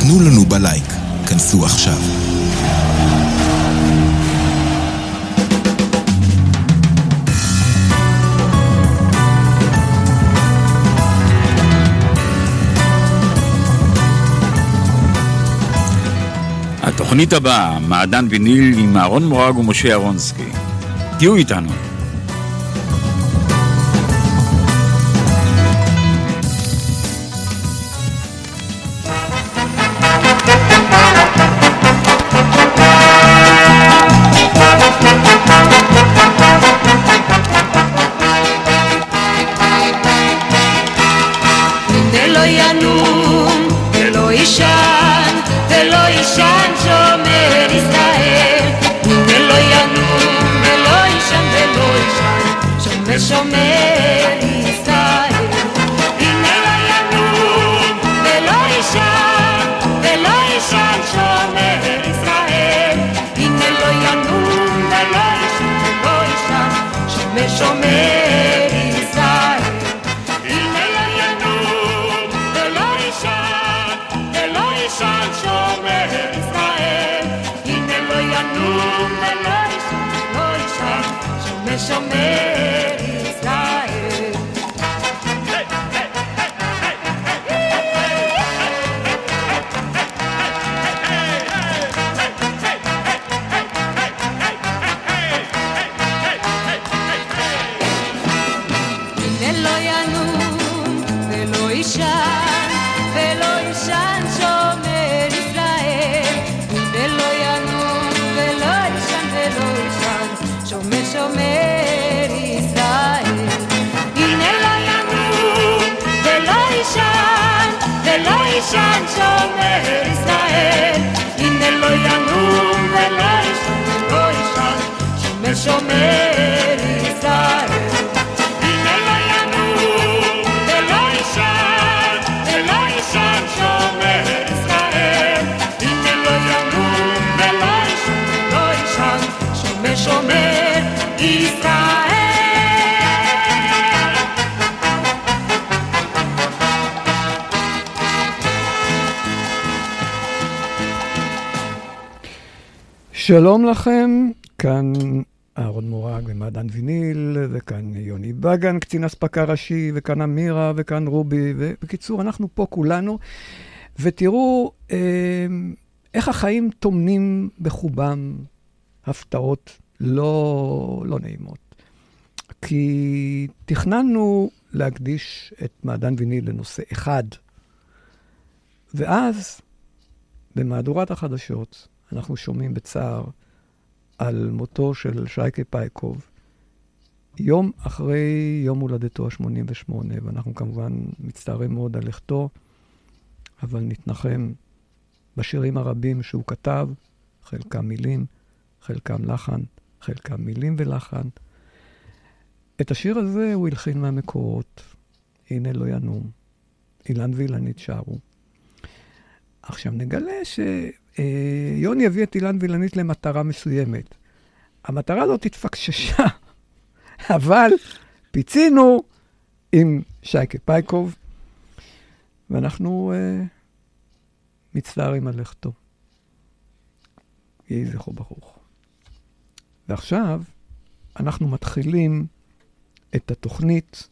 תנו לנו בלייק. כנסו עכשיו. התוכנית הבאה, מעדן ויניל עם אהרון מורג ומשה אהרונסקי. תהיו איתנו. chamei. שלום לכם, כאן אהרון מורג ומעדן ויניל, וכאן יוני בגן, קצין אספקה ראשי, וכאן אמירה, וכאן רובי, ובקיצור, אנחנו פה כולנו, ותראו אה, איך החיים טומנים בחובם הפתעות לא, לא נעימות. כי תכננו להקדיש את מעדן ויניל לנושא אחד, ואז במהדורת החדשות אנחנו שומעים בצער על מותו של שייקה פייקוב, יום אחרי יום הולדתו ה-88, ואנחנו כמובן מצטערים מאוד על לכתו, אבל נתנחם בשירים הרבים שהוא כתב, חלקם מילים, חלקם לחן, חלקם מילים ולחן. את השיר הזה הוא הלחין מהמקורות, הנה לא ינום, אילן ואילנית שרו. עכשיו נגלה שיוני הביא את אילן וילנית למטרה מסוימת. המטרה הזאת התפקששה, אבל פיצינו עם שייקה פייקוב, ואנחנו uh, מצטערים על לכתו. יהי זכרו ברוך. ועכשיו אנחנו מתחילים את התוכנית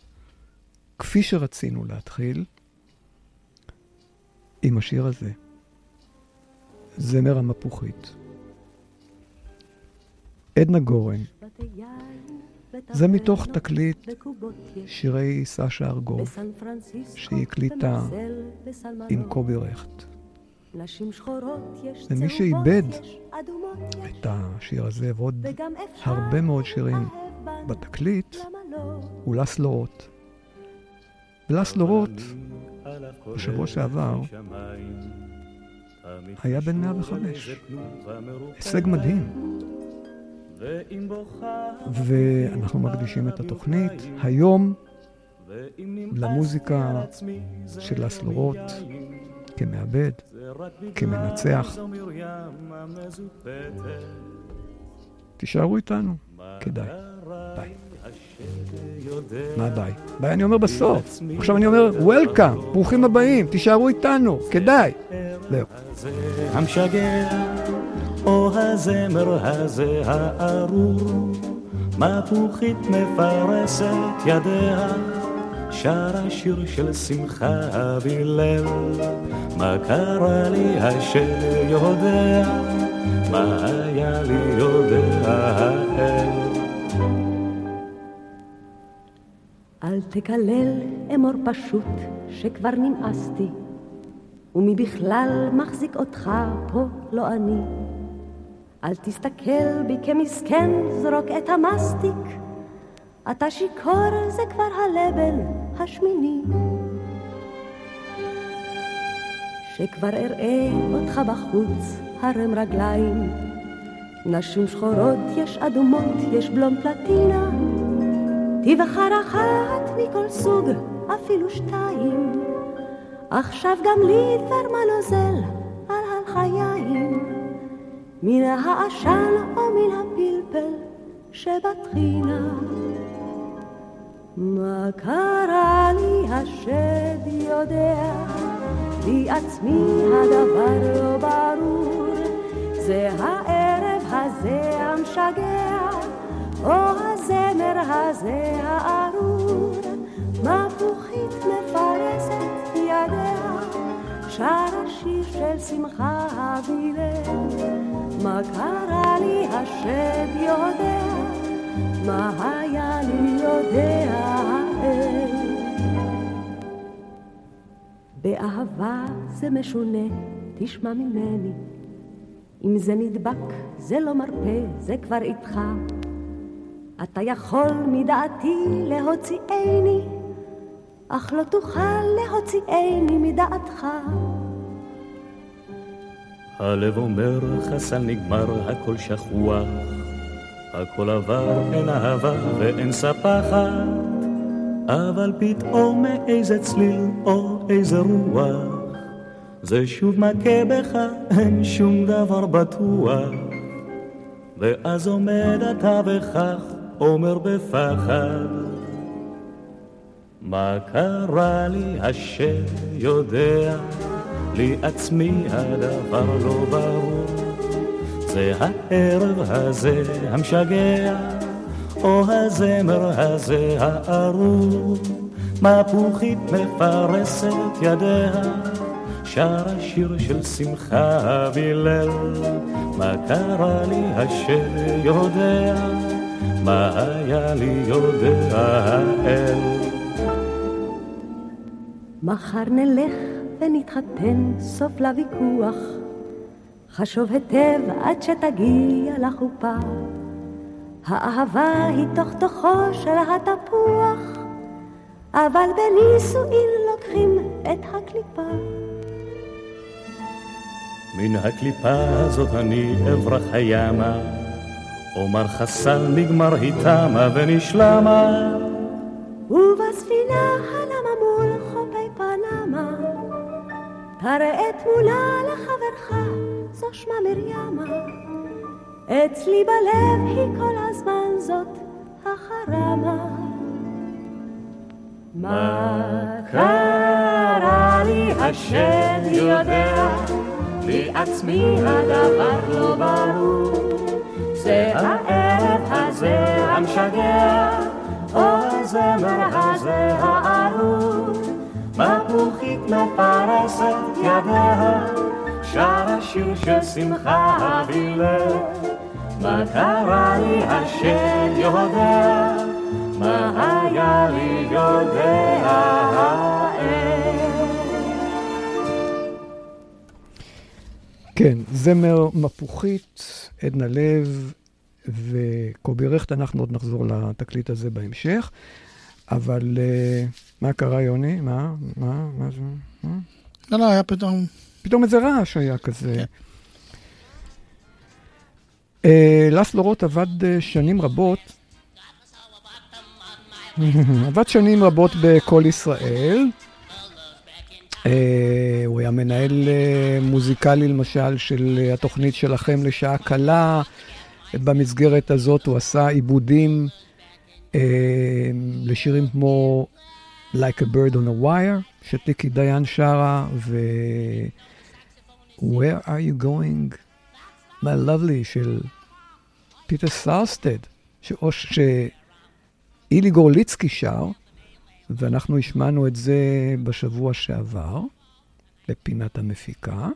כפי שרצינו להתחיל, עם השיר הזה, זמר המפוחית. עדנה גורן, זה מתוך תקליט שירי סשה ארגוב, שהיא הקליטה עם קובי רכט. ומי שאיבד את השיר הזה ועוד הרבה מאוד שירים בתקליט הוא לסלו רוט. לסלו רוט בשבוע שעבר היה בן 105. הישג מדהים. ואנחנו מקדישים את התוכנית היום למוזיקה של לסלו רוט כמעבד, כמנצח. תישארו איתנו, כדאי. ביי. מה ביי? ביי אני אומר בסוף. עכשיו אני אומר, Welcome, ברוכים הבאים, תישארו איתנו, כדאי. זהו. המשגר, או הזמר הזה הארור, מפוחית מפרסת ידיה, שרה שיר של שמחה והלל. מה קרה לי השל יודע, מה היה לי יודע האל. אל תקלל, אמור פשוט, שכבר נמאסתי, ומי בכלל מחזיק אותך פה לא אני. אל תסתכל בי כמסכן, זרוק את המסטיק, אתה שיכור, זה כבר הלבל השמיני. שכבר אראה אותך בחוץ, הרם רגליים. נשים שחורות, יש אדומות, יש בלום פלטינה. תבחר אחת מכל סוג, אפילו שתיים. עכשיו גם לי דבר מה נוזל על החיים. מן העשן או מן הפלפל שבטחינה. מה קרה לי השד יודע, לי עצמי הדבר לא ברור. זה הערב הזה המשגע, או הזמר הזה הארור, מפוחית מפרסת ידיה, שרה שיר של שמחה והלל. מה קרה לי השד יודע, מה היה לי יודע באהבה זה משונה, תשמע ממני. אם זה נדבק, זה לא מרפא, זה כבר איתך. אתה יכול מדעתי להוציאני, אך לא תוכל להוציאני מדעתך. הלב אומר חסל נגמר, הכל שכוח, הכל עבר, אין אהבה ואין ספחת, אבל פתאום מאיזה צליל או איזה רוח, זה שוב מכה בך, אין שום דבר בטוח, ואז עומד אתה וכך אומר בפחד, מה קרה לי השם יודע, לי עצמי הדבר לא ברור. זה הערב הזה המשגע, או הזמר הזה הארור. מפוחית מפרסת ידיה, שרה שיר של שמחה והלל. מה קרה לי השם יודע, מה היה לי יודע האל. מחר נלך ונתחתן, סוף לוויכוח. חשוב היטב עד שתגיע לחופה. האהבה היא תוך תוכו של התפוח, אבל בנישואין לוקחים את הקליפה. מן הקליפה הזאת אני אברח הימה, אומר חסל נגמר היא תמה ונשלמה. ובספינה הנמה מול חופי פנמה, תראה תמונה לחברך, זו שמה מרימה. אצלי בלב היא כל הזמן זאת החרמה. מה קרה לי השד יודע, לי עצמי הדבר לא ברור. זה הערב הזה המשגע, או הזמר הזה הארור. מפוחית מפרסת ידיה, שרה שיר של שמחה והלל. מה קרה לי השד יודע, מה היה לי יודע. כן, זמר מפוחית, עדנה לב וקובי רכט, אנחנו עוד נחזור לתקליט הזה בהמשך. אבל uh, מה קרה, יוני? מה? מה? מה זה? לא, לא, היה פתאום פתאום איזה רעש היה כזה. אה, לסלו רוט עבד אה, שנים רבות, עבד שנים רבות ב"קול ישראל". אה, הוא היה מנהל אה, מוזיקלי, למשל, של אה, התוכנית שלכם לשעה קלה. במסגרת הזאת הוא עשה עיבודים אה, לשירים כמו Like a Bird on a Wire, שטיקי דיין שרה, ו... Where are you going, my lovely, של פיטר סארסטד, שאילי גורליצקי שר, ואנחנו השמענו את זה בשבוע שעבר, בפינת המפיקה.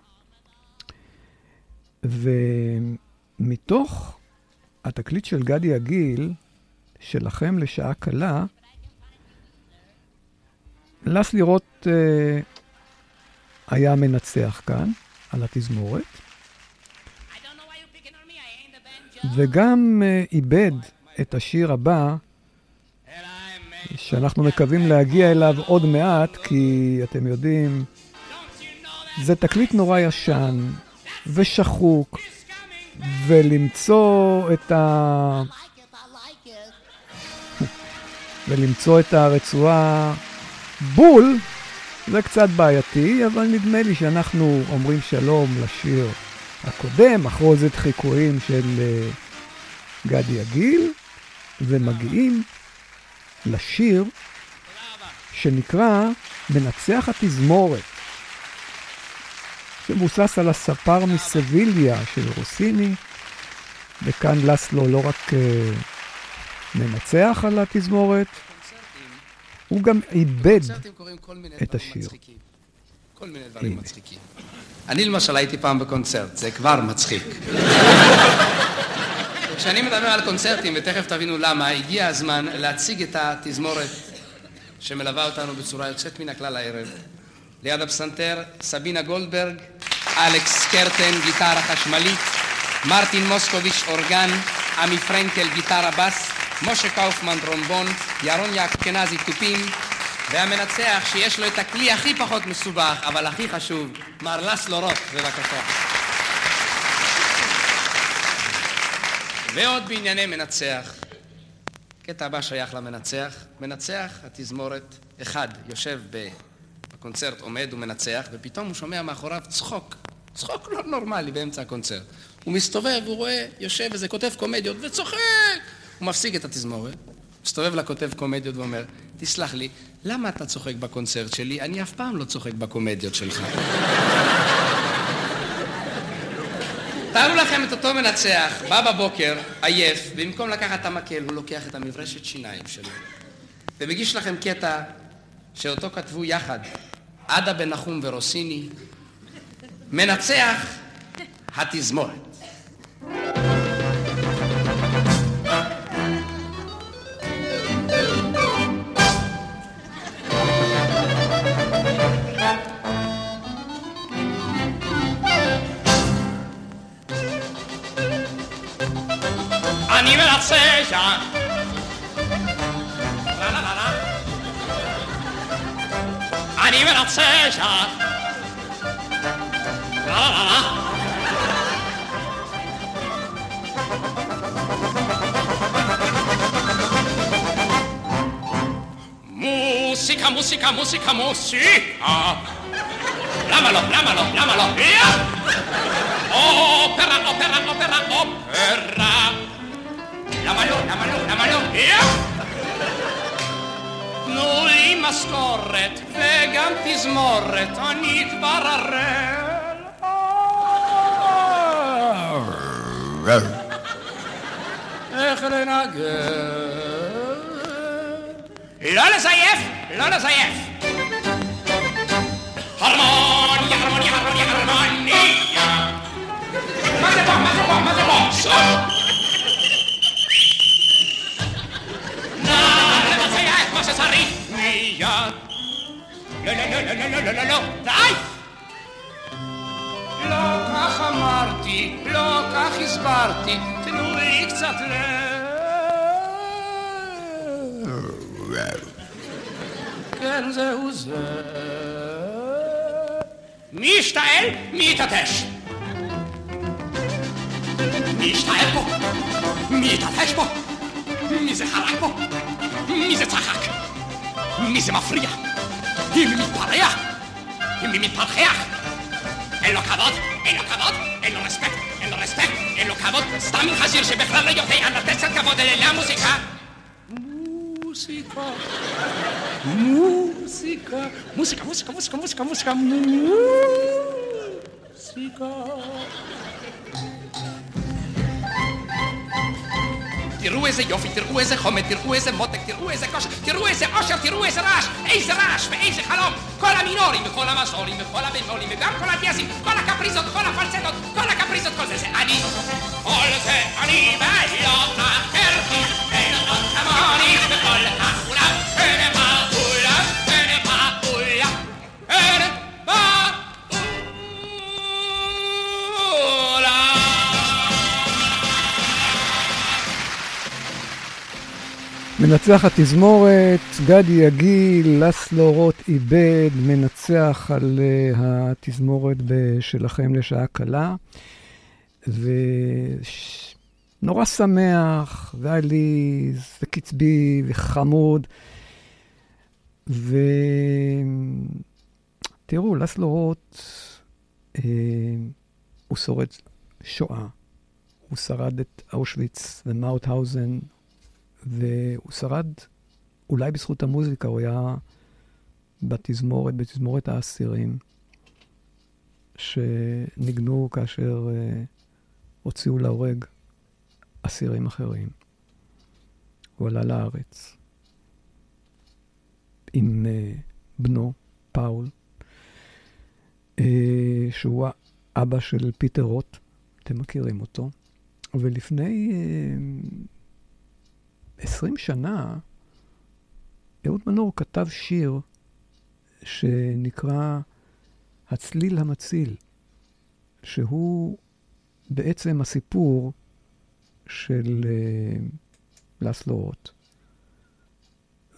ומתוך התקליט של גדי עגיל, שלכם לשעה קלה, לס לראות אה, היה מנצח כאן על התזמורת, וגם אה, איבד את השיר הבא, שאנחנו מקווים להגיע אליו עוד מעט, כי אתם יודעים, זה תקליט נורא ישן ושחוק, ולמצוא את ה... ולמצוא את הרצועה בול, זה קצת בעייתי, אבל נדמה לי שאנחנו אומרים שלום לשיר הקודם, אחרוזת חיקויים של uh, גדי עגיל, ומגיעים לשיר שנקרא מנצח התזמורת, שמבוסס על הספר מסביליה של רוסיני, וכאן לסלו לא רק uh, מנצח על התזמורת, הוא גם איבד את השיר. כל מיני דברים מצחיקים. אני למשל הייתי פעם בקונצרט, זה כבר מצחיק. כשאני מדבר על קונצרטים, ותכף תבינו למה, הגיע הזמן להציג את התזמורת שמלווה אותנו בצורה יוצאת מן הכלל הערב. ליד הפסנתר, סבינה גולדברג, אלכס קרטן, גיטרה חשמלית, מרטין מוסקוביץ' אורגן, עמי פרנקל, גיטרה בס, משה קאופמן טרומבון, ירון יעקנזי תופים, והמנצח שיש לו את הכלי הכי פחות מסובך, אבל הכי חשוב, מר לסלו רוט, בבקשה. ועוד בענייני מנצח. קטע הבא שייך למנצח. מנצח התזמורת, אחד יושב בקונצרט, עומד ומנצח, ופתאום הוא שומע מאחוריו צחוק. צחוק לא נורמלי באמצע הקונצרט. הוא מסתובב, הוא רואה, יושב איזה כותב קומדיות וצוחק! הוא מפסיק את התזמורת, מסתובב לכותב קומדיות ואומר, תסלח לי, למה אתה צוחק בקונצרט שלי? אני אף פעם לא צוחק בקומדיות שלך. תארו לכם את אותו מנצח, בא בבוקר, עייף, במקום לקחת את המקל, הוא לוקח את המברשת שיניים שלו, ומגיש לכם קטע שאותו כתבו יחד, עדה בן נחום ורוסיני, מנצח התזמורת. seja. La, la, la, la. Anime la seja. La, la, la, la. Musica, musica, musica, musica. Blamalo, blamalo, blamalo. Yeah! Opera, opera, opera, opera. la, skorret, vägan till smorret och njut bara röl. Ächelina Gud. Lola Saif, Lola Saif. Harmonia, harmonia, harmonia, harmonia. Mazel bom, mazel bom, mazel bom. לא, לא, לא, לא, לא, לא, לא, לא, די! לא כך אמרתי, לא כך הסברתי, תנו לי קצת לב. כן, זהו זה. מי ישתעל? מי יתעטש? מי ישתעל פה? מי יתעטש פה? מי זה חרק פה? מי זה צחק? מי זה מפריע? מי מתפרע? מי מתפרחח? אין לו כבוד? אין לו כבוד? אין לו רספקט? אין לו רספקט? אין לו כבוד? סתם חזיר שבכלל לא יודע לתת קצת כבוד למוזיקה? מוזיקה, מוזיקה, מוזיקה, מוזיקה, מוזיקה, מוזיקה, מוזיקה, מוזיקה. תראו איזה יופי, תראו איזה חומד, תראו איזה מותק, תראו איזה כושר, תראו איזה עושר, תראו איזה רעש, איזה רעש ואיזה חלום. כל המינורים וכל המסורים וכל הבמולים וגם כל הדיאסים, כל הקפריזות, כל הפלסטות, כל הקפריזות, כל זה זה אני. כל זה אני ולא אחר, אין עוד כמוני וכל העולם, מנצח התזמורת, גדי יגיל, לסלו רוט איבד, מנצח על uh, התזמורת שלכם לשעה קלה. ונורא שמח, ועליז, וקצבי, וחמוד. ותראו, לסלו רוט, אה, הוא שורד שואה. הוא שרד את אושוויץ ומאוטהאוזן, והוא שרד אולי בזכות המוזיקה, הוא היה בתזמורת, בתזמורת האסירים, שניגנו כאשר uh, הוציאו להורג אסירים אחרים. הוא עלה לארץ עם uh, בנו, פאול, uh, שהוא האבא של פיטר רוט, אתם מכירים אותו, ולפני... Uh, 20 שנה, אהוד מנור כתב שיר שנקרא הצליל המציל, שהוא בעצם הסיפור של uh, לסלו רוט.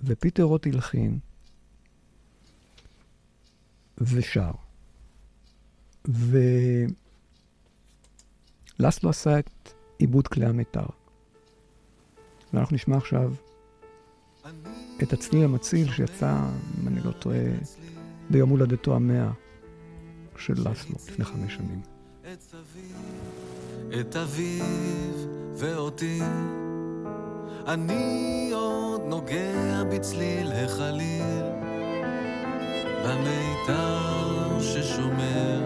ופיטר רוט הלחין ושר. ולסלו עשה את עיבוד כלי המיתר. ואנחנו נשמע עכשיו את הצליל המציל שיצא, אם אני לא טועה, ביום הולדתו המאה של לסלו, לפני חמש שנים. את אביו ואותי, אני עוד נוגע בצליל החליל, במיתר ששומר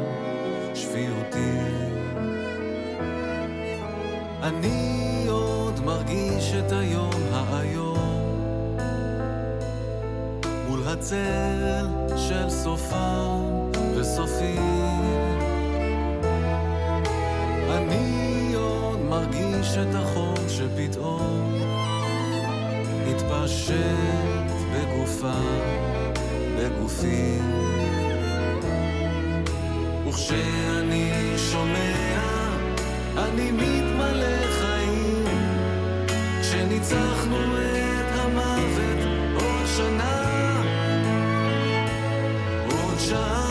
שפיותי. אני עוד מרגיש את היום האיום. מול הצל של סופם וסופי אני עוד מרגיש את החום שפתאום התפשט בגופה, בגופי וכשאני שומע אני מתמלא חיים. כשניצחנו את המוות עוד שנה עוד שעה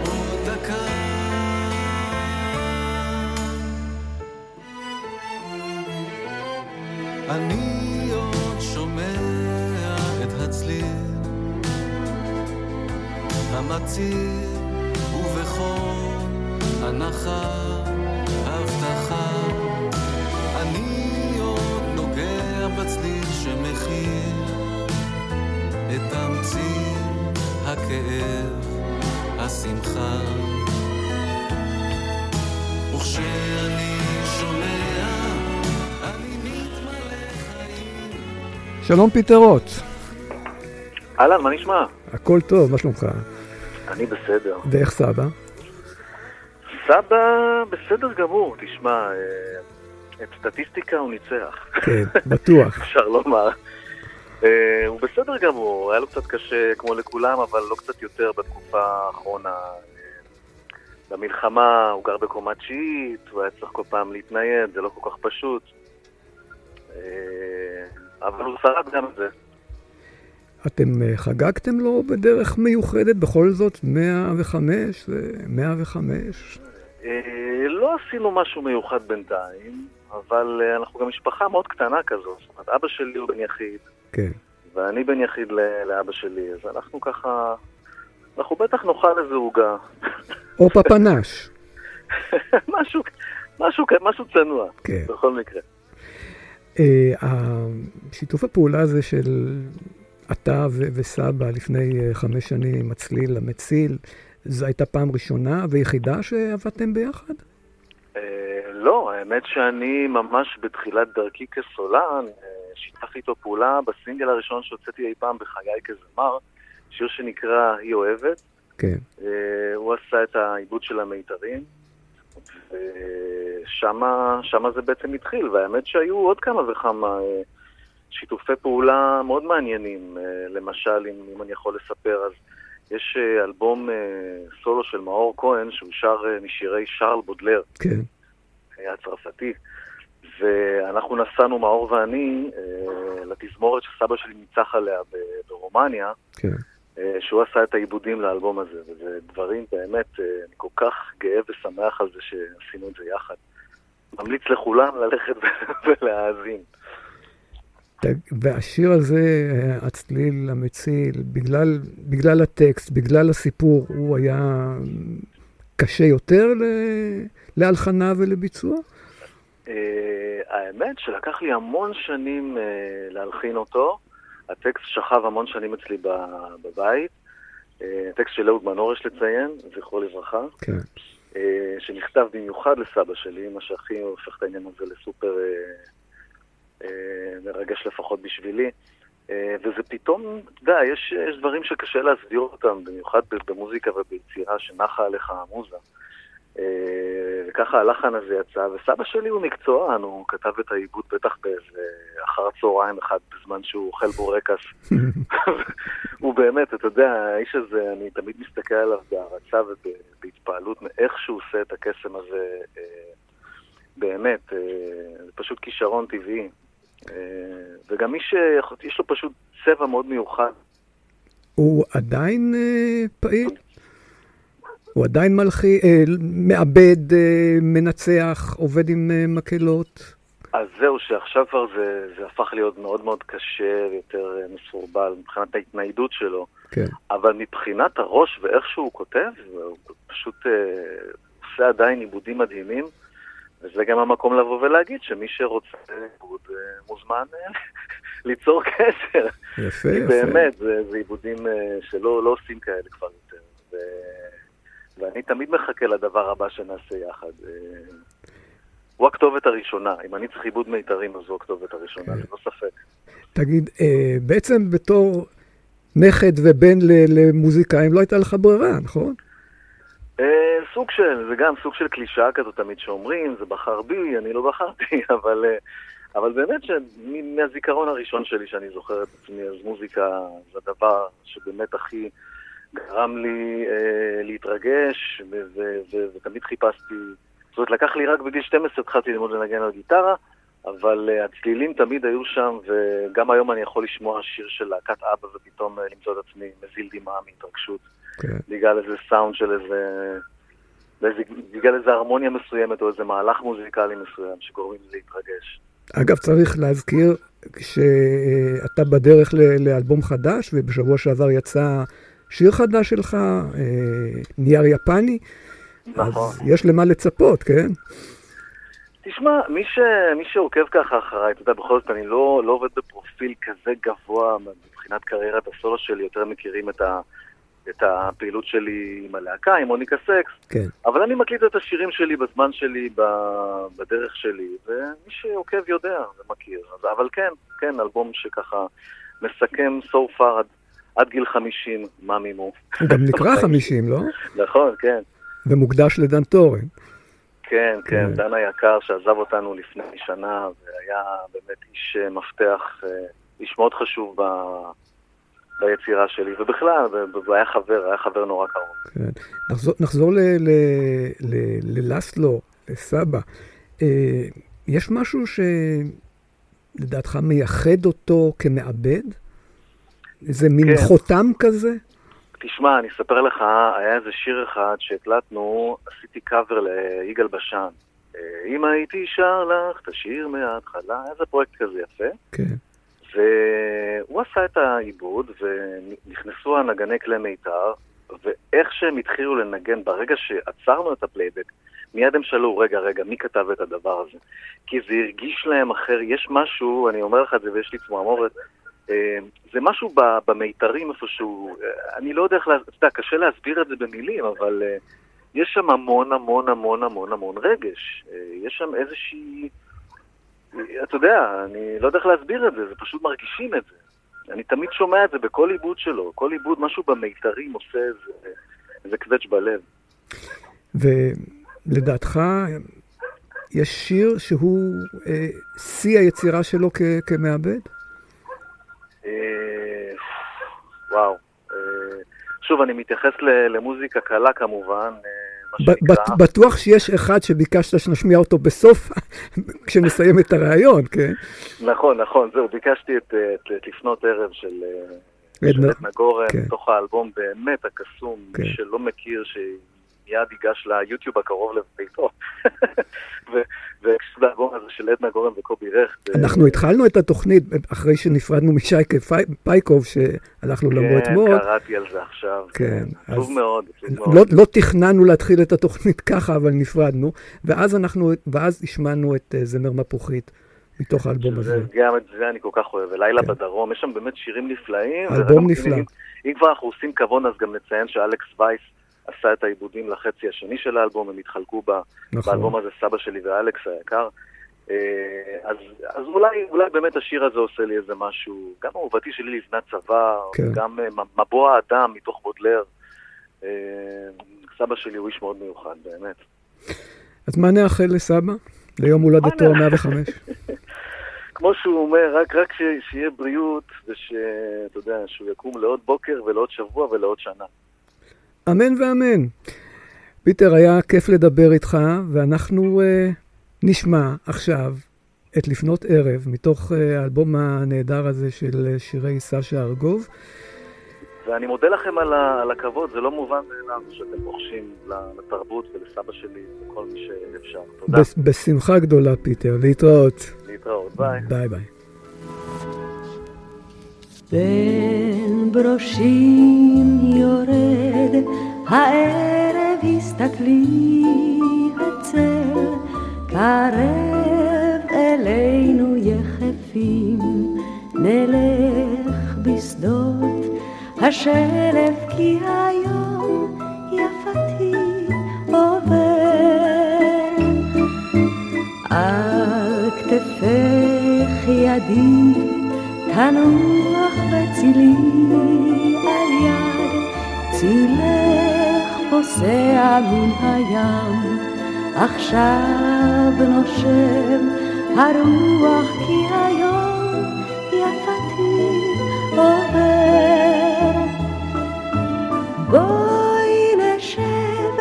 עוד דקה. אני עוד שומע את הצליל המציל הנחה, הבטחה. אני עוד נוגע בצליל שמכיל את תמצית הכאב, השמחה. וכשאני שומע, אני מתמלא חיים. שלום פיטרות. אהלן, מה נשמע? הכל טוב, מה שלומך? אני בסדר. ואיך סבא? סבא בסדר גמור, תשמע, אה, את סטטיסטיקה הוא ניצח. כן, בטוח. אפשר לומר. אה, הוא בסדר גמור, היה לו קצת קשה כמו לכולם, אבל לא קצת יותר בתקופה האחרונה. אה, במלחמה הוא גר בקומה תשיעית, הוא היה צריך כל פעם להתנייד, זה לא כל כך פשוט. אבל הוא שרד גם את זה. אתם חגגתם לו בדרך מיוחדת, בכל זאת 105 ו-105? אה, לא עשינו משהו מיוחד בינתיים, אבל אה, אנחנו גם משפחה מאוד קטנה כזאת. זאת אומרת, אבא שלי הוא בן יחיד, כן. ואני בן יחיד לאבא שלי, אז אנחנו ככה... אנחנו בטח נאכל איזה עוגה. או פפנש. משהו, משהו, משהו צנוע, כן. בכל מקרה. אה, השיתוף הפעולה הזה של אתה וסבא לפני חמש שנים, הצליל, המציל, זו הייתה פעם ראשונה ויחידה שעבדתם ביחד? אה, לא, האמת שאני ממש בתחילת דרכי כסולן, אה, שיתפתי איתו פעולה בסינגל הראשון שהוצאתי אי פעם בחיי כזמר, שיר שנקרא "היא אוהבת". כן. אה, הוא עשה את העיבוד של המיתרים, ושמה שמה זה בעצם התחיל, והאמת שהיו עוד כמה וכמה שיתופי פעולה מאוד מעניינים. למשל, אם, אם אני יכול לספר, אז יש אה, אלבום אה, סולו של מאור כהן, שהוא שר אה, משירי שרל בודלר. כן. היה צרפתי, ואנחנו נסענו, מאור ואני, לתזמורת שסבא שלי ניצח עליה ברומניה, כן. שהוא עשה את העיבודים לאלבום הזה, וזה דברים באמת, אני כל כך גאה ושמח על זה שעשינו את זה יחד. ממליץ לכולם ללכת ולהאזין. והשיר הזה, אה, הצליל המציל, בגלל, בגלל הטקסט, בגלל הסיפור, הוא היה קשה יותר להלחנה ולביצוע? אה, האמת שלקח לי המון שנים אה, להלחין אותו. הטקסט שכב המון שנים אצלי בבית. אה, טקסט של אהוד מנור יש לציין, זכרו לברכה. כן. שנכתב במיוחד לסבא שלי, מה שהכי הופך את העניין הזה לסופר מרגש לפחות בשבילי. אה, וזה פתאום, אתה יודע, יש, יש דברים שקשה להסביר אותם, במיוחד במוזיקה וביצירה שנחה עליך המוזה. אה, וככה הלחן הזה יצא, וסבא שלי הוא מקצוען, הוא כתב את העיבוד בטח באיזה אחר צהריים אחד בזמן שהוא אוכל בורקס. הוא באמת, אתה יודע, האיש הזה, אני תמיד מסתכל עליו בהערצה ובהתפעלות מאיך שהוא עושה את הקסם הזה, אה, באמת, אה, זה פשוט כישרון טבעי. אה, וגם מי שיש לו פשוט צבע מאוד מיוחד. הוא עדיין אה, פעיל? הוא עדיין מלחי, אה, מעבד, מנצח, עובד עם מקהלות? אז זהו, שעכשיו כבר זה, זה הפך להיות מאוד מאוד קשה ויותר מסורבל מבחינת ההתניידות שלו. כן. אבל מבחינת הראש ואיך שהוא כותב, הוא פשוט אה, עושה עדיין עיבודים מדהימים, וזה גם המקום לבוא ולהגיד שמי שרוצה עיבוד אה, מוזמן אה, ליצור קשר. יפה, יפה. באמת, זה, זה עיבודים אה, שלא לא עושים כאלה כבר יותר. ו... ואני תמיד מחכה לדבר הבא שנעשה יחד. הוא הכתובת הראשונה. אם אני צריך עיבוד מיתרים, אז הוא הכתובת הראשונה, ללא ספק. תגיד, בעצם בתור נכד ובן למוזיקאים לא הייתה לך ברירה, נכון? אה, סוג של, זה גם סוג של קלישאה כזאת תמיד שאומרים, זה בחר בי, אני לא בחרתי, אבל, אה, אבל באמת שמהזיכרון הראשון שלי שאני זוכר את עצמי, אז מוזיקה זה הדבר שבאמת הכי גרם לי אה, להתרגש, ותמיד חיפשתי, זאת אומרת, לקח לי רק בגיל 12 התחלתי ללמוד לנגן על גיטרה, אבל uh, הצלילים תמיד היו שם, וגם היום אני יכול לשמוע שיר של להקת אבא ופתאום uh, למצוא את עצמי מזיל דמעה מהתרגשות. כן. בגלל איזה סאונד של איזה... בגלל איזה הרמוניה מסוימת או איזה מהלך מוזיקלי מסוים שגורמים לי להתרגש. אגב, צריך להזכיר שאתה בדרך לאלבום חדש, ובשבוע שעבר יצא שיר חדש שלך, אה, נייר יפני. נכון. אז יש למה לצפות, כן? תשמע, מי, ש... מי שעוקב ככה אחריי, אתה יודע, בכל זאת אני לא, לא עובד בפרופיל כזה גבוה מבחינת קריירת הסולו שלי, יותר מכירים את, ה... את הפעילות שלי עם הלהקה, עם מוניקה סקס, כן. אבל אני מקליט את השירים שלי בזמן שלי. בדרך שלי, ומי שעוקב יודע ומכיר. אבל כן, כן, אלבום שככה מסכם so far עד, עד גיל 50, מה מימו. גם נקרא 50, לא? נכון, כן. ומוקדש לדן טורן. כן, כן. כן, דן היקר שעזב אותנו לפני שנה, והיה באמת איש אה, מפתח, אה, איש מאוד חשוב ב... ביצירה שלי, ובכלל, ו- והוא היה חבר, היה חבר נורא קרוב. כן. נחזור, נחזור ללסלו, לסבא. אה, יש משהו שלדעתך מייחד אותו כמעבד? איזה מין כן. חותם כזה? תשמע, אני אספר לך, היה איזה שיר אחד שהקלטנו, עשיתי קאבר ליגאל בשן. אה, אם הייתי שר לך את השיר מההתחלה, איזה פרויקט כזה יפה. כן. והוא עשה את העיבוד, ונכנסו הנגני כלי מיתר, ואיך שהם התחילו לנגן, ברגע שעצרנו את הפלייבק, מיד הם שאלו, רגע, רגע, מי כתב את הדבר הזה? כי זה הרגיש להם אחר, יש משהו, אני אומר לך את זה ויש לי צמרמורת, אה, זה משהו במיתרים איפשהו, אה, אני לא יודע איך, אתה יודע, קשה להסביר את זה במילים, אבל אה, יש שם המון המון המון המון המון רגש. יש שם איזושהי... אתה יודע, אני לא יודע איך להסביר את זה, זה פשוט מרגישים את זה. אני תמיד שומע את זה בכל עיבוד שלו, כל עיבוד, משהו במיתרים עושה איזה, איזה קווץ' בלב. ולדעתך, יש שיר שהוא אה, שיא היצירה שלו כ- כמעבד? אה, וואו. אה, שוב, אני מתייחס ל- למוזיקה קלה כמובן, אה, מה שנקרא. בט- בטוח שיש אחד שביקשת שנשמיע אותו בסוף, כשנסיים את הראיון, כן? נכון, נכון, זהו, ביקשתי את, את, את לפנות ערב של של עדנה- גורן, כן. מתוך האלבום באמת הקסום, כן. שלא מכיר, שמיד ייגש ליוטיוב הקרוב לביתו. ו- והקשיב לאלבום הזה של עדנה גורן וקובי רכט. אה, אנחנו התחלנו את התוכנית אחרי שנפרדנו משייקה פי- פייקוב, שהלכנו לבוא כן, אתמול. קראתי על זה עכשיו. כן, טוב אז מאוד. לא, לא תכננו להתחיל את התוכנית ככה, אבל נפרדנו, ואז אנחנו, ואז השמענו את אה, זמר מפוחית מתוך האלבום הזה. זה, גם את זה אני כל כך אוהב, ולילה בדרום, יש שם באמת שירים נפלאים. כן. אלבום נפלא. אם כבר אנחנו עושים כבוד, אז גם נציין שאלכס וייס עשה את העיבודים לחצי השני של האלבום, הם התחלקו ב, נכון. באלבום הזה, סבא שלי ואלכס היקר. אה, אז, אז אולי, אולי באמת השיר הזה עושה לי איזה משהו, גם אהובתי שלי לבנת צבא, כן. גם אה, מבוע האדם מתוך בודלר. אה, סבא שלי הוא איש מאוד מיוחד, באמת. אז מה נאחל לסבא? ליום הולדתו ה-105. כמו שהוא אומר, רק, רק ש, שיהיה בריאות, ושאתה יודע, שהוא יקום לעוד בוקר ולעוד שבוע ולעוד שנה. אמן ואמן. פיטר, היה כיף לדבר איתך, ואנחנו uh, נשמע עכשיו את לפנות ערב, מתוך uh, האלבום הנהדר הזה של uh, שירי סשה ארגוב. ואני מודה לכם על, ה, על הכבוד, זה לא מובן מאליו שאתם רוכשים לתרבות ולסבא שלי וכל מי שאפשר. תודה. בשמחה גדולה, פיטר. להתראות. להתראות, ביי. ביי ביי. בין ברושים יורד הערב הסתכלי הצל קרב אלינו יחפים נלך בשדות השלף כי היום יפתי עובר על כתפך ידי תנוח בצילי על יד צילך פוסע מן הים. עכשיו נושם הרוח כי היום יפתי עובר. בואי נשב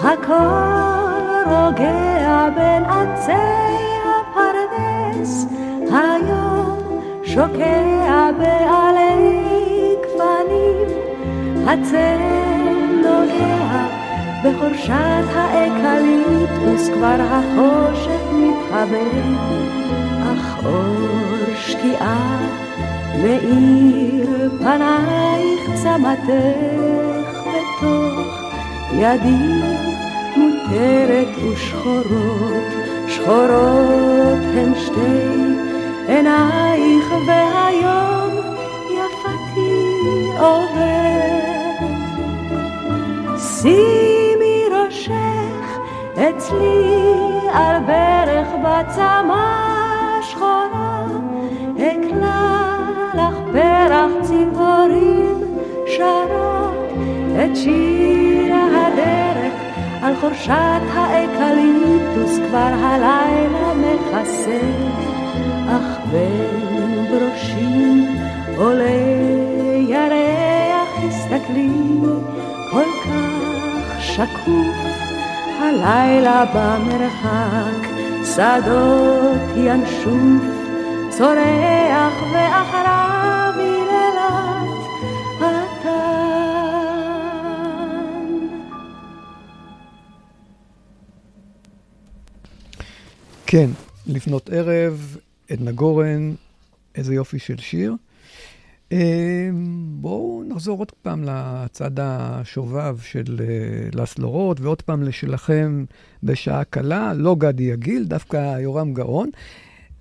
הכל רוגע בין עצי הפרדס. היום שוקע בעלי גפנים הצל נוגע בחורשת האקליפטוס כבר החושך מתחבא. אך אור שקיעה מאיר פנייך צמתך בתוך ידי מותרת ושחורות. שחורות הן שתי עינייך והיום יפתי עובר. שימי ראשך אצלי על ברך בצמה שחורה. אקלע לך פרח ציפורים שרות את שיר הדרך על חורשת האקליפטוס כבר הלילה מכסה בין ברושים עולה ירח, הסתכלי, כל כך שקוף, הלילה במרחק, שדות ינשוף, צורח ואחריו היללת התן. כן, לפנות ערב, עדנה גורן, איזה יופי של שיר. אה, בואו נחזור עוד פעם לצד השובב של אה, לסלורות, ועוד פעם לשלכם בשעה קלה, לא גדי יגיל, דווקא יורם גאון.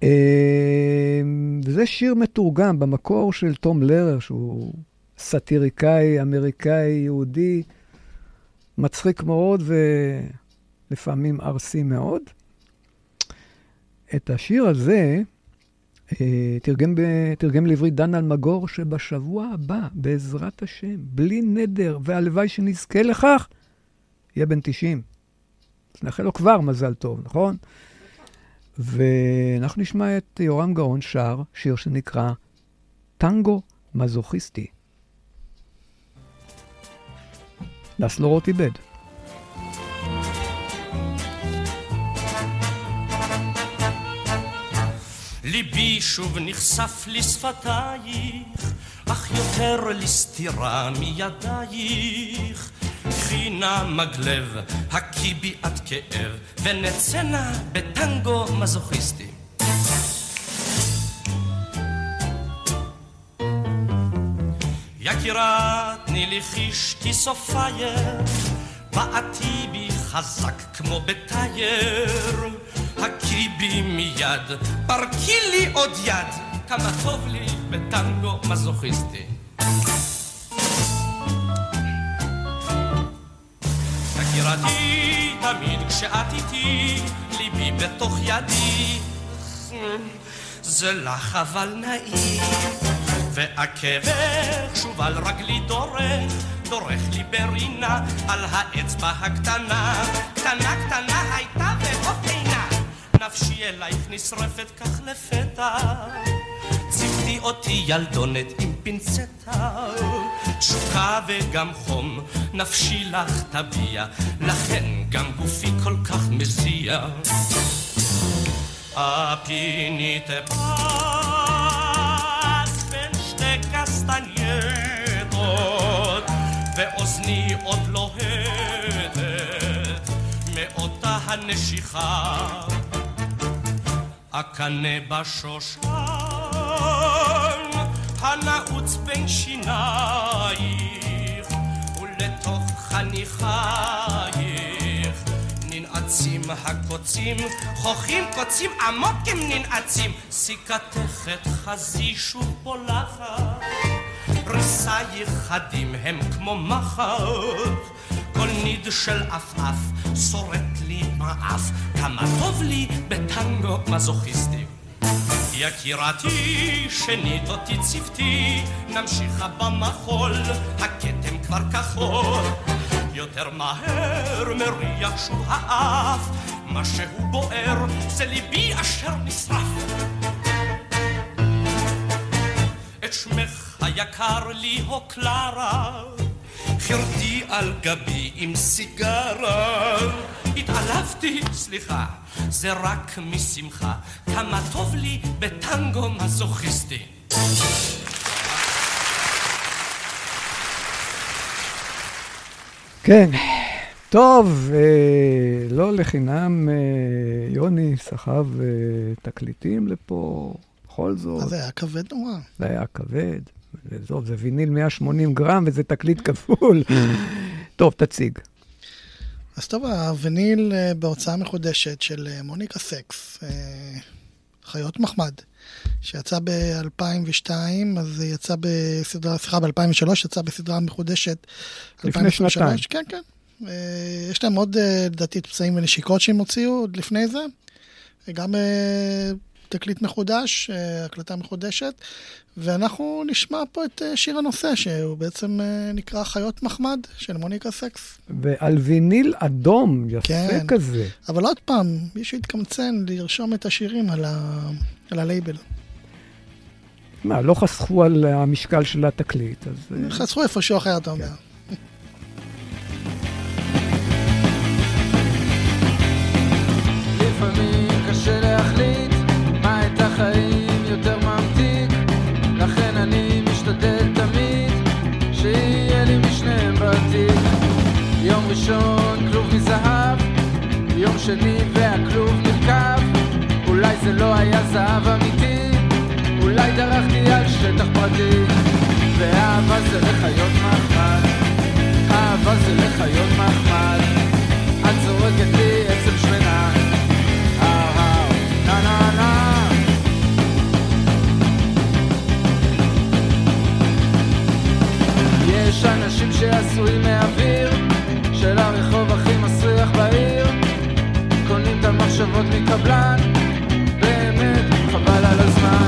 אה, וזה שיר מתורגם במקור של תום לרר, שהוא סאטיריקאי, אמריקאי, יהודי, מצחיק מאוד ולפעמים ארסי מאוד. את השיר הזה תרגם, ב, תרגם לעברית דן אלמגור, שבשבוע הבא, בעזרת השם, בלי נדר, והלוואי שנזכה לכך, יהיה בן 90. אז נאחל לו כבר מזל טוב, נכון? ואנחנו נשמע את יורם גאון שר שיר שנקרא טנגו מזוכיסטי. לסלורות איבד. ליבי שוב נחשף לשפתייך, אך יותר לסתירה מידייך. קחי נא מגלב, הקי בי עד כאב, ונצא נא בטנגו מזוכיסטי. יקירה, תני לי חיש כסופייר, בעטי בי חזק כמו בתייר. הכי בי מיד, פרקי לי עוד יד, כמה טוב לי בטנגו מזוכיסטי. יקירתי, תמיד כשאת איתי, ליבי בתוך ידי, זה לך אבל נעים, ועקבך שוב על רגלי דורך, דורך לי ברינה על האצבע הקטנה, קטנה קטנה הייתה והופ עינה. נפשי אלייך נשרפת כך לפתע. צוותי אותי ילדונת עם פינצטה. תשוקה וגם חום נפשי לך תביע. לכן גם גופי כל כך מזיע. הפינית פס בין שתי קסטנייטות ואוזני עוד לוהטת מאותה הנשיכה הקנה בשושן הנעוץ בין שינייך ולתוך חניכייך ננעצים הקוצים חוכים קוצים עמוק הם ננעצים סיכתך את חזי שוב פולחת ריסייך חדים הם כמו מחט כל ניד של עפעף שורט לי באף כמה טוב לי בטנגו מזוכיסטי יקירתי, שנית אותי צוותי, נמשיכה במחול, הכתם כבר כחול. יותר מהר מריח שוב האף, מה שהוא בוער זה ליבי אשר נשרף. את שמך היקר לי, הו קלרה, חירתי על גבי עם סיגרה. התעלפתי, סליחה, זה רק משמחה, כמה טוב לי בטנגו מזוכיסטי. כן, טוב, אה, לא לחינם אה, יוני סחב אה, תקליטים לפה, בכל זאת. זה היה כבד נורא. זה היה כבד. טוב, זה ויניל 180 גרם וזה תקליט כפול. טוב, תציג. אז טוב, הווניל אה, בהוצאה מחודשת של אה, מוניקה סקס, אה, חיות מחמד, שיצא ב-2002, אז יצא בסדרה, סליחה, ב-2003, יצא בסדרה מחודשת. לפני שנתיים. כן, כן. יש להם עוד, לדעתי, פצעים ונשיקות שהם הוציאו עוד לפני זה. גם תקליט מחודש, הקלטה מחודשת, ואנחנו נשמע פה את אה, שיר הנושא, שהוא בעצם אה, נקרא חיות מחמד של מוניקה סקס. ועל ויניל אדום, יפה כן, כזה. אבל עוד פעם, מישהו התקמצן לרשום את השירים על, ה... על הלייבל. מה, לא חסכו על המשקל של התקליט, אז... אה, חסכו איפשהו אחר, אתה אומר. כן. החיים יותר ממתיק לכן אני משתדל תמיד שיהיה לי משניהם בתיק יום ראשון כלוב מזהב יום שני והכלוב נרקב. זה לא היה זהב אמיתי, אולי דרכתי על שטח פרטי, ואהבה זה לחיות מחמד, אהבה זה לחיות מחמד, יש אנשים שעשויים מאוויר של הרחוב הכי מסריח בעיר. קונים את המחשבות מקבלן באמת חבל על הזמן.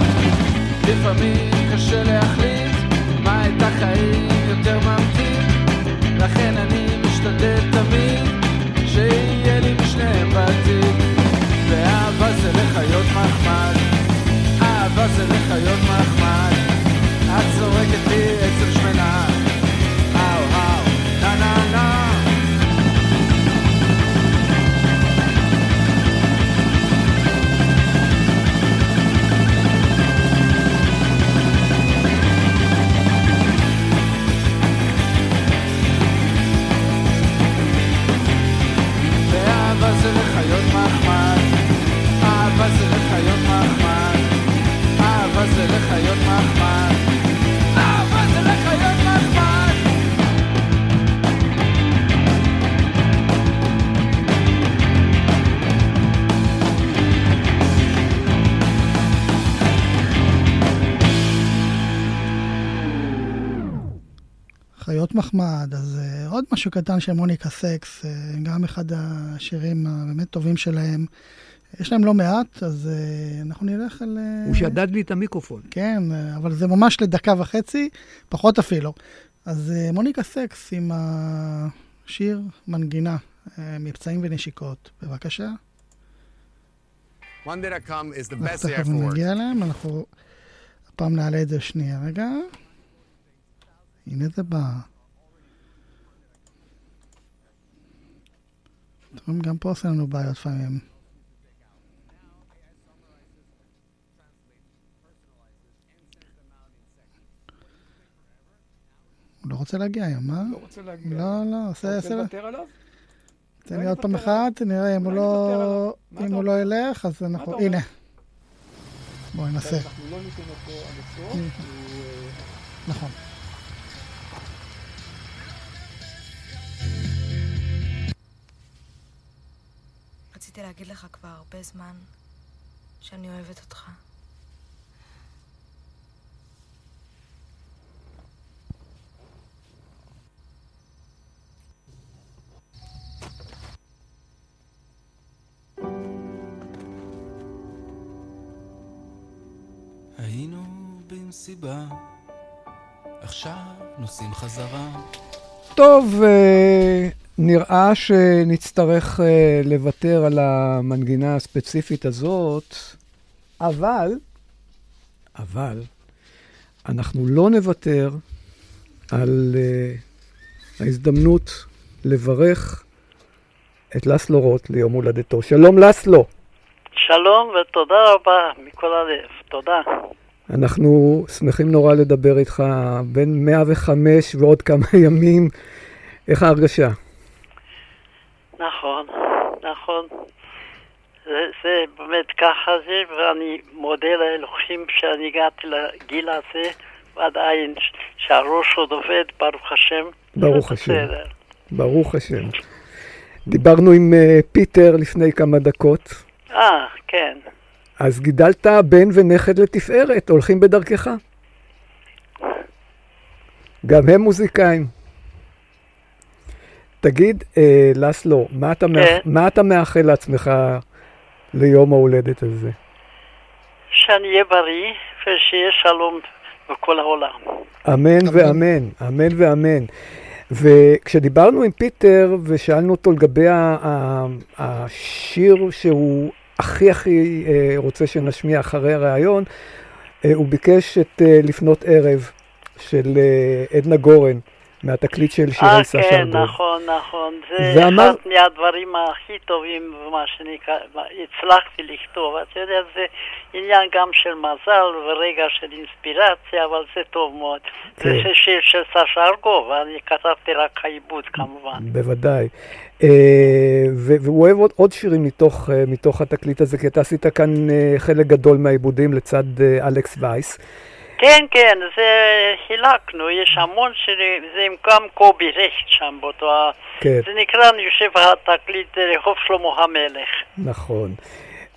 לפעמים קשה להחליט מה את החיים יותר ממתין לכן אני משתדל תמיד שיהיה לי משניהם בעתיד. ואהבה זה לחיות מחמד. אהבה זה לחיות מחמד מחמד, אז uh, עוד משהו קטן של מוניקה סקס, uh, גם אחד השירים הבאמת טובים שלהם. יש להם לא מעט, אז uh, אנחנו נלך על... Uh, הוא שדד לי את המיקרופון. כן, uh, אבל זה ממש לדקה וחצי, פחות אפילו. אז uh, מוניקה סקס עם השיר מנגינה, uh, מבצעים ונשיקות. בבקשה. אז תכף. נגיע אליהם, אנחנו הפעם נעלה את זה שנייה רגע. הנה זה בא. אתם גם פה עושה לנו בעיות לפעמים. הוא לא רוצה להגיע היום, מה? לא רוצה להגיע. לא, לא, עושה... אתה. רוצה לוותר עליו? תן לי עוד פעם אחת, נראה אם הוא. לא... אם הוא לא ילך, אז אנחנו... הנה. בואי ננסה. אנחנו רציתי להגיד לך כבר הרבה זמן שאני אוהבת אותך. היינו במסיבה, עכשיו נוסעים חזרה. טוב, אה, נראה שנצטרך אה, לוותר על המנגינה הספציפית הזאת, אבל, אבל, אנחנו לא נוותר על אה, ההזדמנות לברך את לסלו רוט ליום הולדתו. שלום לסלו. שלום ותודה רבה מכל הלב, תודה. אנחנו שמחים נורא לדבר איתך בין 105 ועוד כמה ימים. איך ההרגשה? נכון, נכון. זה, זה באמת ככה זה, ואני מודה לאלוהים שאני הגעתי לגיל הזה, ועדיין שהראש עוד עובד, ברוך השם. ברוך השם. בסדר. ברוך השם. דיברנו עם אה, פיטר לפני כמה דקות, אה, כן. אז גידלת בן ונכד לתפארת, הולכים בדרכך. גם הם מוזיקאים. תגיד, אה, לסלו, מה אתה, מאח... כן. מה אתה מאחל לעצמך ליום ההולדת הזה? שאני אהיה בריא ושיהיה שלום בכל העולם. אמן ואמן, אמן ואמן. וכשדיברנו עם פיטר ושאלנו אותו לגבי השיר שהוא הכי הכי אה, רוצה שנשמיע אחרי הראיון, אה, הוא ביקש את אה, לפנות ערב של עדנה גורן, מהתקליט של שירי אה, סשה כן, ארגוב. נכון, נכון. זה ואמר- אחד מהדברים הכי טובים, מה שנקרא, הצלחתי לכתוב. אתה יודע, זה עניין גם של מזל ורגע של אינספירציה, אבל זה טוב מאוד. זה כן. שיר של סשה ארגוב, אני כתבתי רק העיבוד כמובן. בוודאי. אה, והוא אוהב עוד, עוד שירים מתוך, אה, מתוך התקליט הזה, כי אתה עשית כאן אה, חלק גדול מהעיבודים לצד אה, אלכס וייס. כן, כן, זה חילקנו, יש המון שירים, זה עם גם קובי רכט שם באותו, כן. זה נקרא, אני חושב, התקליט אה, רחוב שלמה המלך. נכון.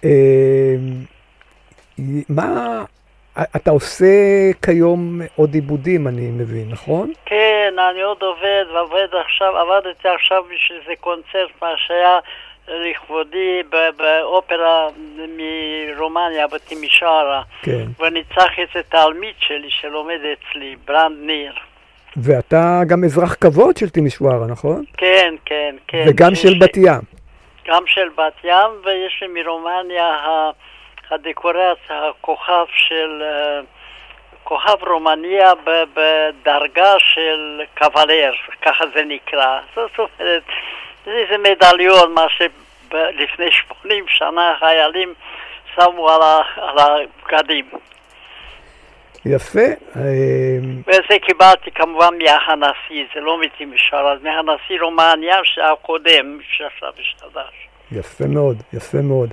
אה, מה, אתה עושה כיום עוד עיבודים, אני מבין, נכון? כן, אני עוד עובד, ועובד עכשיו, עבדתי עכשיו בשביל איזה קונצרט, מה שהיה לכבודי באופרה מרומניה, בתימישארה. כן. וניצח איזה תלמיד שלי שלומד אצלי, ברנד ניר. ואתה גם אזרח כבוד של תימישוארה, נכון? כן, כן, כן. וגם של לי- בת ים. גם של בת ים, ויש לי מרומניה הדקורציה, הכוכב של... אה, כוכב רומניה בדרגה של קוולר, ככה זה נקרא. זאת אומרת, איזה מדליון, מה שלפני 80 שנה חיילים שמו על, הבגדים. יפה. אה, וזה קיבלתי כמובן מהנשיא, זה לא מתימשל, אז מהנשיא רומניה הקודם, שעכשיו יש חדש. יפה מאוד, יפה מאוד.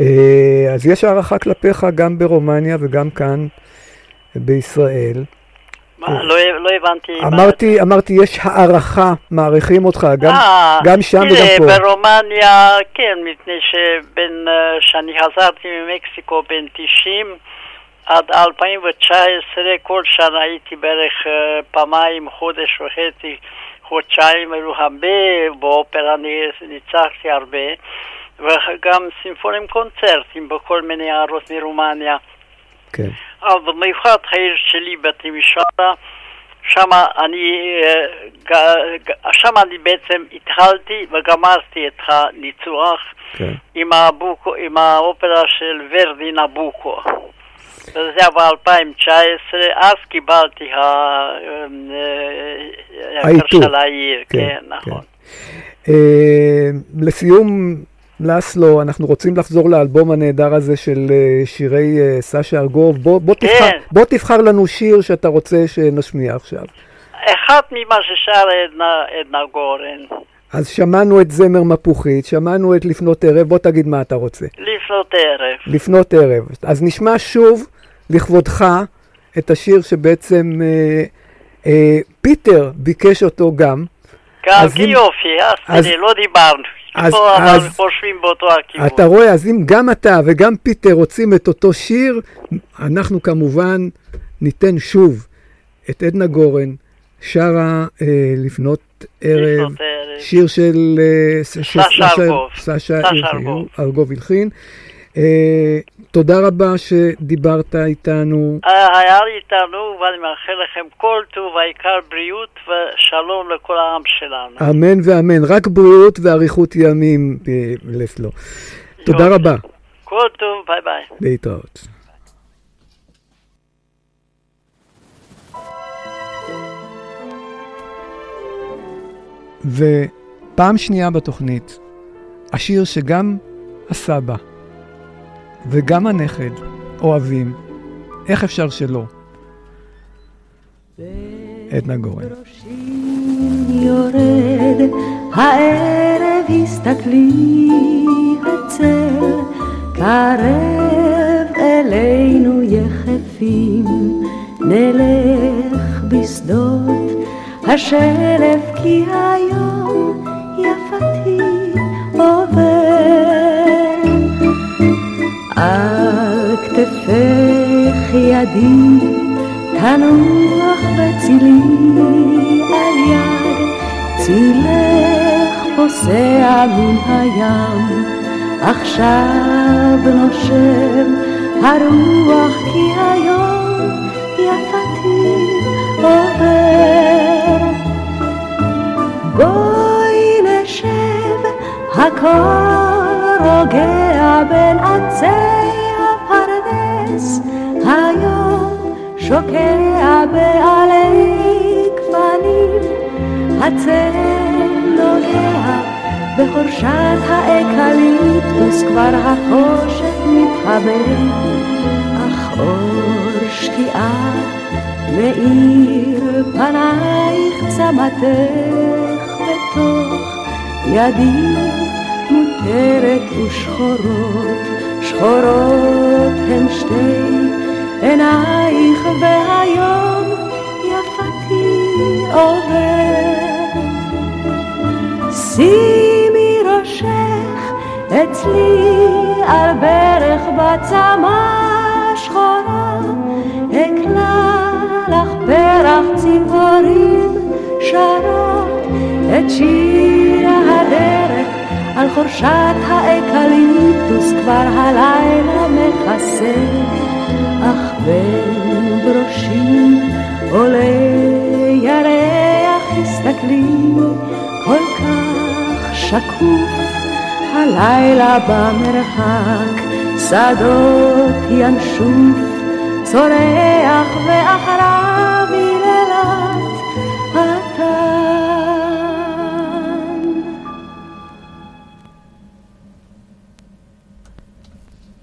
אה, אז יש הערכה כלפיך גם ברומניה וגם כאן בישראל. מה, לא, לא הבנתי. מה- אמרתי, אמרתי, יש הערכה, מעריכים אותך, גם, אה, גם שם וגם תראה, פה. ברומניה, כן, מפני שבין, אה, שאני חזרתי ממקסיקו בין 90 עד 2019, כל שנה הייתי בערך אה, פעמיים, חודש וחצי, חודשיים, היו הרבה, באופרה אני ניצחתי הרבה, וגם סימפונים קונצרטים בכל מיני ערות מרומניה. כן. אבל במיוחד העיר שלי בתימישארה, שם אני, אה, שם אני בעצם התחלתי וגמרתי את הניצוח כן. עם, הבוקו, עם האופרה של ורדי נבוקו. וזה היה ב-2019, אז קיבלתי ה... אה, העיר, כן, כן, נכון. אה, לסיום, לסלו, אנחנו רוצים לחזור לאלבום הנהדר הזה של אה, שירי אה, סשה ארגוב. בוא, בוא, כן. תבחר, בוא תבחר לנו שיר שאתה רוצה שנשמיע עכשיו. אחד ממה ששר עדנה, עדנה גורן, אז שמענו את זמר מפוחית, שמענו את לפנות ערב, בוא תגיד מה אתה רוצה. לפנות ערב. לפנות ערב. אז נשמע שוב, לכבודך, את השיר שבעצם אה, אה, פיטר ביקש אותו גם. גם כי אם- יופי, אז אז- תראה, לא דיברנו. אז- פה אז- חושבים באותו הכיוון. אתה רואה, אז אם גם אתה וגם פיטר רוצים את אותו שיר, אנחנו כמובן ניתן שוב את עדנה גורן, שרה אה, לפנות ערב. שיר של אה, סשה. ארגוב הלחין. אה, תודה רבה שדיברת איתנו. אה, היה לי תענוג ואני מאחל לכם כל טוב, העיקר בריאות ושלום לכל העם שלנו. אמן ואמן, רק בריאות ואריכות ימים, אה, לסלו. תודה רבה, כל טוב, ביי ביי. להתראות. ופעם שנייה בתוכנית, השיר שגם הסבא וגם הנכד אוהבים, איך אפשר שלא? עדנה גורן. יורד, הערב הסתכלי הצל, קרב אלינו יחפים, נלך בשדות השלף, כי היום יפתי עובר. על כתפך ידי תנוח בצילי על יד, צילך פוסע מן הים, עכשיו נושם הרוח כי היום יפתי עובר. בואי נשב, הקור רוגע בין עצי הפרדס, היום שוקע בעלי גפנים, הצל נוגע בחורשת האקליפטוס כבר החושך מתחבא, אך אור שקיעה מאיר פנייך צמתך בתוך ידי מותרת ושחורות, שחורות הן שתי עינייך והיום יפתי עובר. שימי ראשך אצלי על ברך בצמא שחורה, אקלע לך פרח ציפורים שרות את שיר הדרך על חורשת האקליפטוס כבר הלילה מכסה, אך בין ברושים עולה ירח, הסתכלי כל כך שקוף, הלילה במרחק, שדות ינשוף, צורח ואחריו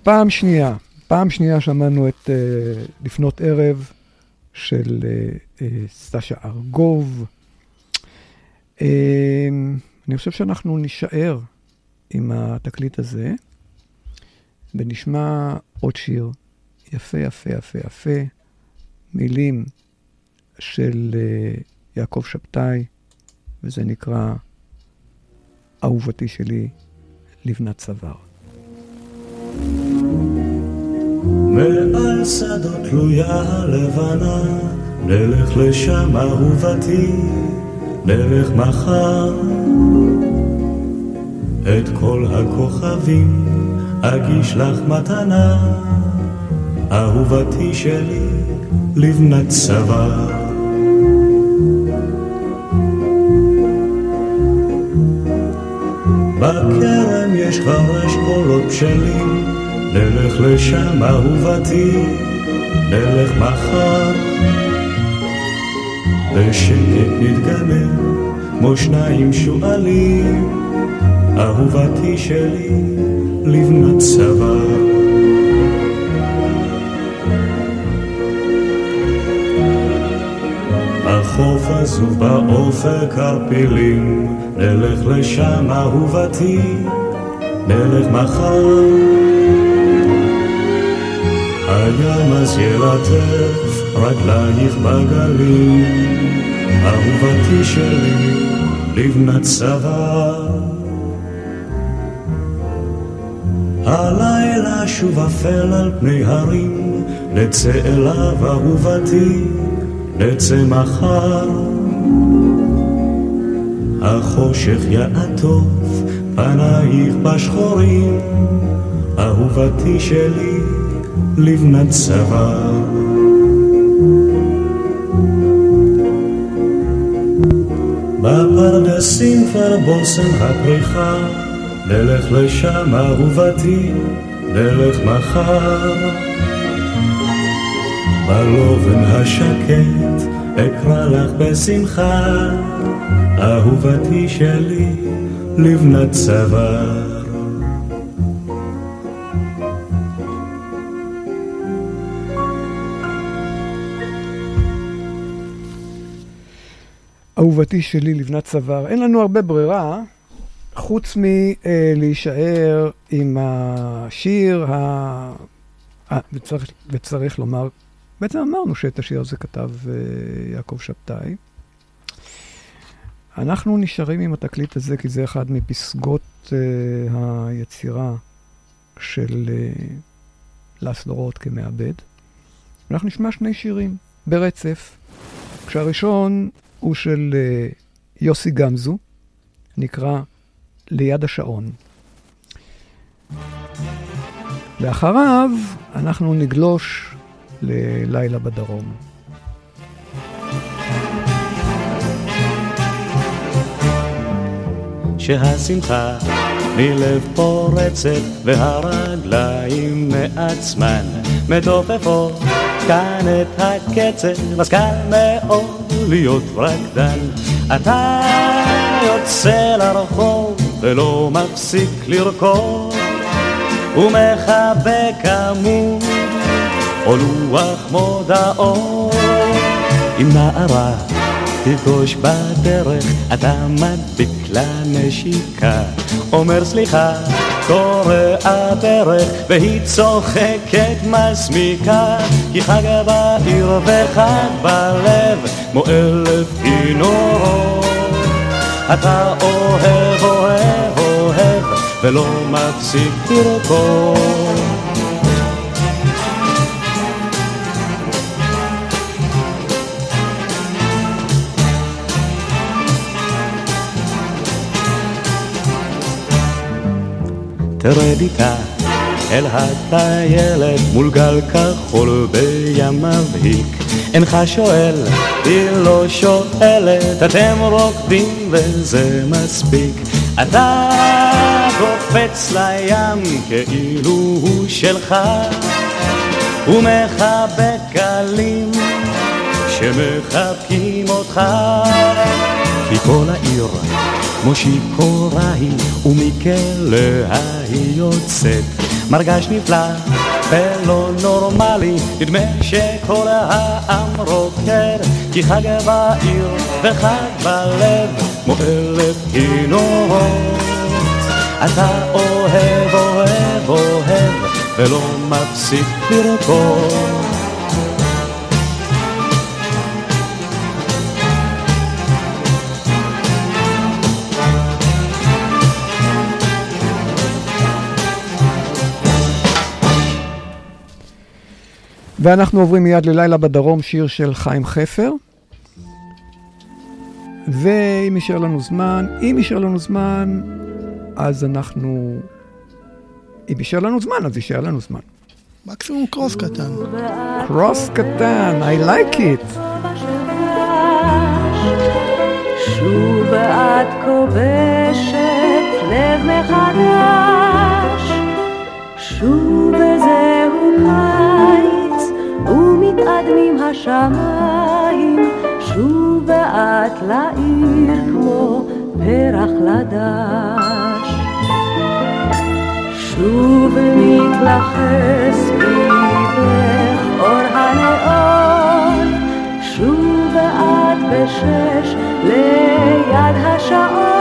פעם שנייה, פעם שנייה שמענו את uh, לפנות ערב של uh, uh, סטשה ארגוב. Uh, אני חושב שאנחנו נישאר עם התקליט הזה, ונשמע עוד שיר יפה, יפה, יפה, יפה, מילים של uh, יעקב שבתאי, וזה נקרא אהובתי שלי, לבנת צוואר. מעל שדות תלויה לבנה, נלך לשם אהובתי, נלך מחר. את כל הכוכבים אגיש לך מתנה, אהובתי שלי, לבנת צוואר. בכרם יש כבר אשכולות בשלים, נלך לשם אהובתי, נלך מחר. בשקט נתגנב, כמו שניים שועלים, אהובתי שלי, לבנת צוואר. החוף עזוב באופק ערפילים, נלך לשם אהובתי, נלך מחר. הים אז ילטף רגלייך בגלים, אהובתי שלי, לבנת צוואר. הלילה שוב אפל על פני הרים, נצא אליו אהובתי, נצא מחר. החושך יעטוף פנייך בשחורים, אהובתי שלי, לבנת צוואר. בפרדסים כבר בושם הפריחה, נלך לשם אהובתי, נלך מחר. בלובן השקט אקרא לך בשמחה, אהובתי שלי, לבנת צוואר. אהובתי שלי, לבנת צוואר. אין לנו הרבה ברירה, חוץ מלהישאר עם השיר, ה... ה... וצריך, וצריך לומר, בעצם אמרנו שאת השיר הזה כתב uh, יעקב שבתאי. אנחנו נשארים עם התקליט הזה כי זה אחד מפסגות uh, היצירה של לסלו רוט כמעבד. אנחנו נשמע שני שירים ברצף. כשהראשון הוא של uh, יוסי גמזו, נקרא ליד השעון. ואחריו אנחנו נגלוש ללילה בדרום. שהשמחה מלב פורצת והרגליים מעצמן מתופפות כאן את הקצב אז קל מאוד להיות רקדן אתה יוצא לרחוב ולא מפסיק לרקוד. ומחבק עמוד או לוח מודעות. עם נערה תפגוש בדרך, אתה מדביק לה נשיקה, אומר סליחה, קורא הדרך, והיא צוחקת מסמיקה, כי חג בעיר וחג בלב, כמו אלף כינורות. אתה אוהב, אוהב, אוהב, ולא מפסיק לרקוד. תרד איתה אל הטיילת מול גל כחול בים מבהיק. אינך שואל, היא לא שואלת, אתם רוקדים וזה מספיק. אתה קופץ לים כאילו הוא שלך, ומחבק גלים שמחבקים אותך. כי כל העיר כמו שיכורה היא, ומכלא היא יוצאת. מרגש נפלא ולא נורמלי, נדמה שכל העם רוקד, כי חג בעיר וחג בלב, כמו אלף כינורות. אתה אוהב, אוהב, אוהב, ולא מפסיק לרקוד. ואנחנו עוברים מיד ללילה בדרום, שיר של חיים חפר. ואם יישאר לנו זמן, אם יישאר לנו זמן, אז אנחנו... אם יישאר לנו זמן, אז יישאר לנו זמן. מקסימום קרוס קטן. קרוס קטן, I like it. שוב את כובשת לב מחדש, שוב קיץ, ומתאדמים השמיים, שוב ואת לעיר כמו פרח לדש. שוב מתלחש סביבך אור הנאון, שוב ואת בשש ליד השעון.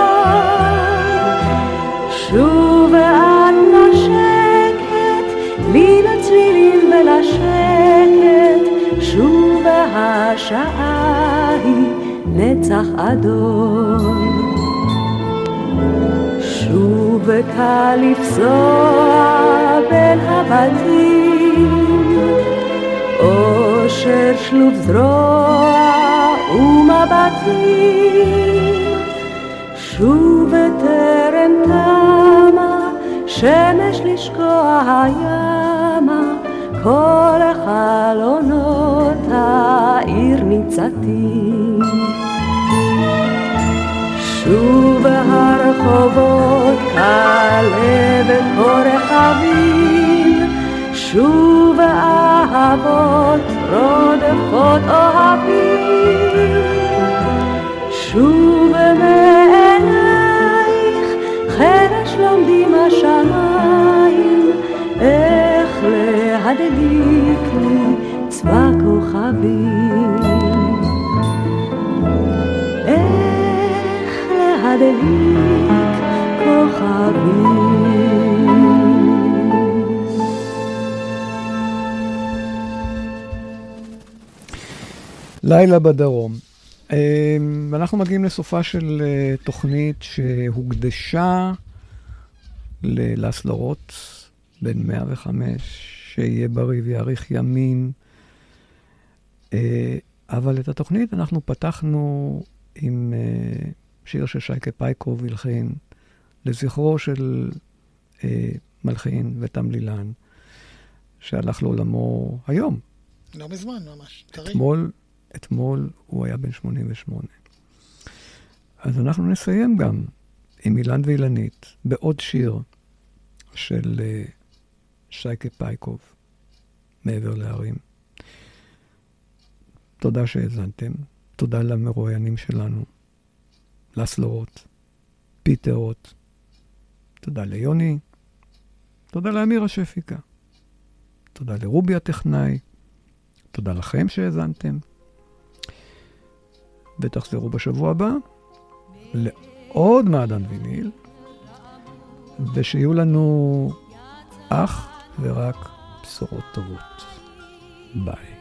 נצח אדום. שוב קל לפסוע בין הבתים, אושר שלוב זרוע ומבטים. שוב טרם תמה, שמש לשקוע הימה, כל החלונות העיר ניצתים. שוב הרחובות כלבת כה רחבים, שוב אהבות רודפות אוהבים. שוב מעינייך חרש לומדים השמיים, איך להדליק לי צבא כוכבים. איך להדליק כוכבים. לילה בדרום. אמ, אנחנו מגיעים לסופה של אה, תוכנית שהוקדשה ללסלרוט, בן 105, שיהיה בריא ויאריך ימים. אה, אבל את התוכנית אנחנו פתחנו עם אה, שיר ששייקה פייקוב הלחין לזכרו של מלחין ותמלילן, שהלך לעולמו היום. לא מזמן, ממש. טרי. אתמול, אתמול הוא היה בן 88. אז אנחנו נסיים גם עם אילן ואילנית בעוד שיר של uh, שייקה פייקוב, מעבר להרים. תודה שהאזנתם, תודה למרואיינים שלנו, לסלורות, פיטרות. תודה ליוני, תודה לאמירה שהפיקה. תודה לרובי הטכנאי, תודה לכם שהאזנתם. ותחזרו בשבוע הבא לעוד מעדן ויניל, ושיהיו לנו אך ורק בשורות טובות. ביי.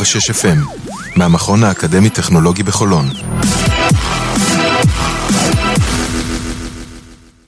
106 FM, מהמכון האקדמי-טכנולוגי בחולון.